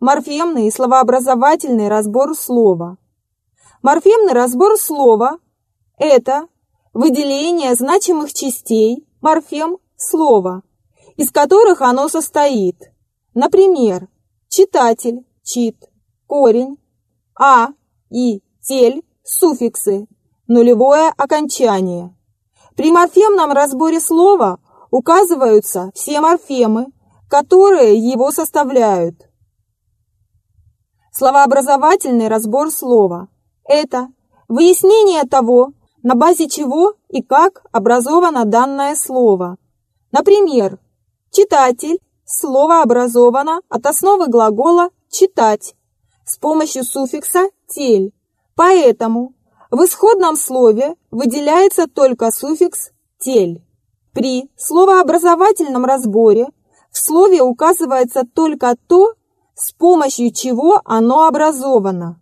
Морфемный и словообразовательный разбор слова. Морфемный разбор слова – это выделение значимых частей морфем слова, из которых оно состоит. Например, читатель, чит, корень, а, и, тель, суффиксы, нулевое окончание. При морфемном разборе слова указываются все морфемы, которые его составляют. Словообразовательный разбор слова – это выяснение того, на базе чего и как образовано данное слово. Например, читатель – слово образовано от основы глагола «читать» с помощью суффикса «тель». Поэтому в исходном слове выделяется только суффикс «тель». При словообразовательном разборе в слове указывается только то, с помощью чего оно образовано.